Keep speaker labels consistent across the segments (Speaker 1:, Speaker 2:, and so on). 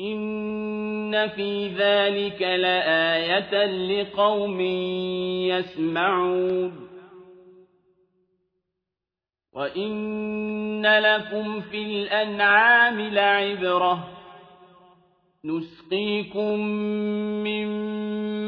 Speaker 1: إن في ذلك لآية لقوم يسمعون وإن لكم في الأنعام لعبرةً نسقيكم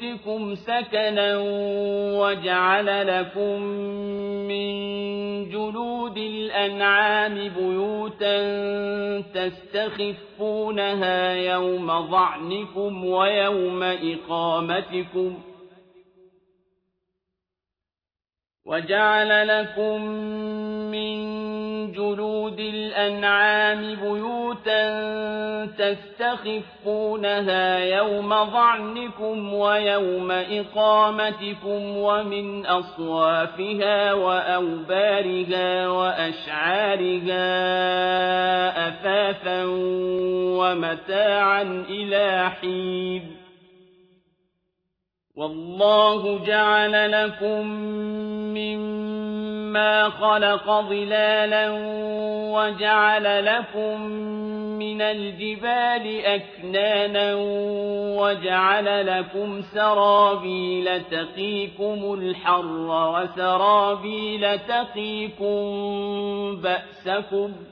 Speaker 1: بُيُوتِكُمْ سَكَنًا وَجَعَلَ لَكُم مِّن جُلُودِ الْأَنْعَامِ بُيُوتًا تَسْتَخِفُّونَهَا يَوْمَ ظَعْنِكُمْ وَيَوْمَ إِقَامَتِكُمْ ۖ وَجَعَلَ لَكُم مِّن جُلُودِ الْأَنْعَامِ بُيُوتًا تَسْتَخِفُّونَهَا يَوْمَ ظَعْنِكُمْ وَيَوْمَ إِقَامَتِكُمْ وَمِنْ أَصْوَافِهَا وَأَوْبَارِهَا وَأَشْعَارِهَا أَثَاثًا وَمَتَاعًا إِلَىٰ حِينٍ وَاللَّهُ جَعَلَ لَكُم مِّن مَا خَلَقَ ظِلَالًا وَجَعَلَ لَكُم مِّنَ الْجِبَالِ أَكْنَانًا وَجَعَلَ لَكُمْ سَرَابِيلَ تَقِيكُمُ الْحَرَّ وَسَرَابِيلَ تَقِيكُم بَأْسَكُمْ ۚ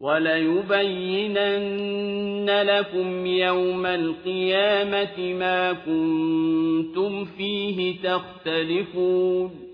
Speaker 1: وَلَيُبَيِّنَنَّ لَكُمْ يَوْمَ الْقِيَامَةِ مَا كُنتُمْ فِيهِ تَخْتَلِفُونَ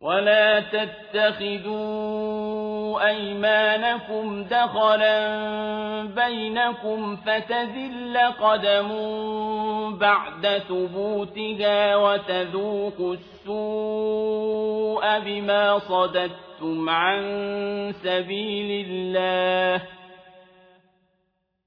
Speaker 1: ولا تتخذوا أيمانكم دخلا بينكم فتزل قدم بعد ثبوتها وتذوقوا السوء بما صددتم عن سبيل الله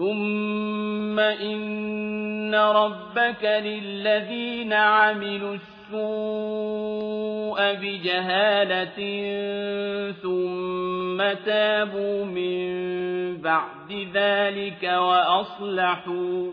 Speaker 1: ثم إن ربك للذين عملوا السوء بجهالة ثم تابوا من بعد ذلك وأصلحوا